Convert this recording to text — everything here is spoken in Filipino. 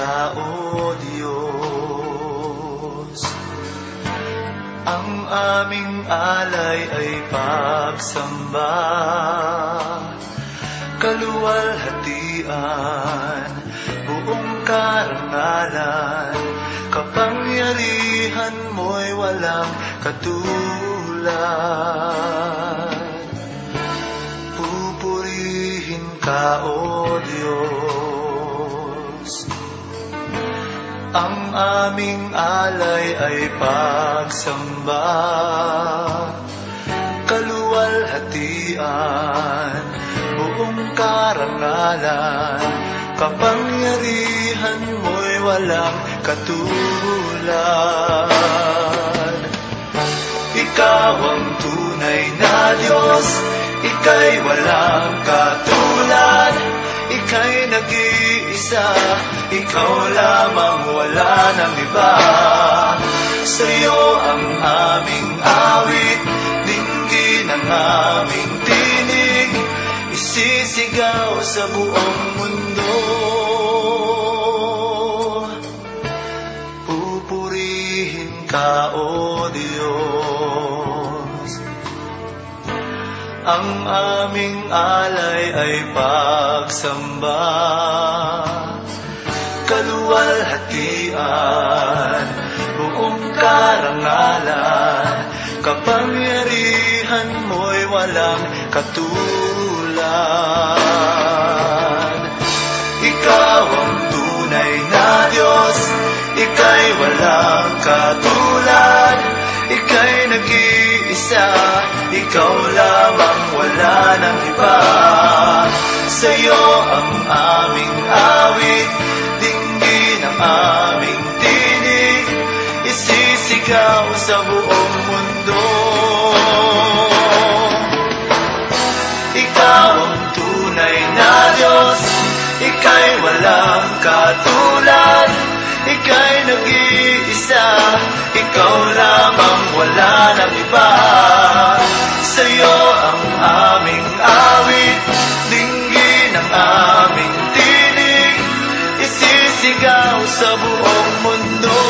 ka, O Diyos. Ang aming alay ay pagsamba, kaluwalhatian, buong karangalan, kapangyarihan mo'y walang katulad. Pupurihin ka, O Diyos. Ang aming alay ay pagsamba. Kaluwalhatian, buong karangalan Kapangyarihan mo'y walang katulad. Ikaw ang tunay na Diyos Ika'y walang katulad. Ika'y nag-iisa Ikaw lamang wala ng iba. Sa'yo ang aming awit Dinggin ang aming tinig. Isisigaw sa buong mundo. Pupurihin ka, O Diyos. Ang aming alay ay pagsamba Kaluwalhatian, buong karangalan Kapangyarihan mo'y walang katulad. Ikaw ang tunay na Diyos Ika'y walang katulad. Ika'y nag-iisa Ikaw lamang wala ng iba. Sa'yo ang aming ang aming tinig Isisigaw sa buong mundo. Ikaw ang tunay na Diyos Ika'y walang katulad Ika'y nag-iisa Ikaw lamang wala ng iba Isisigaw sa buong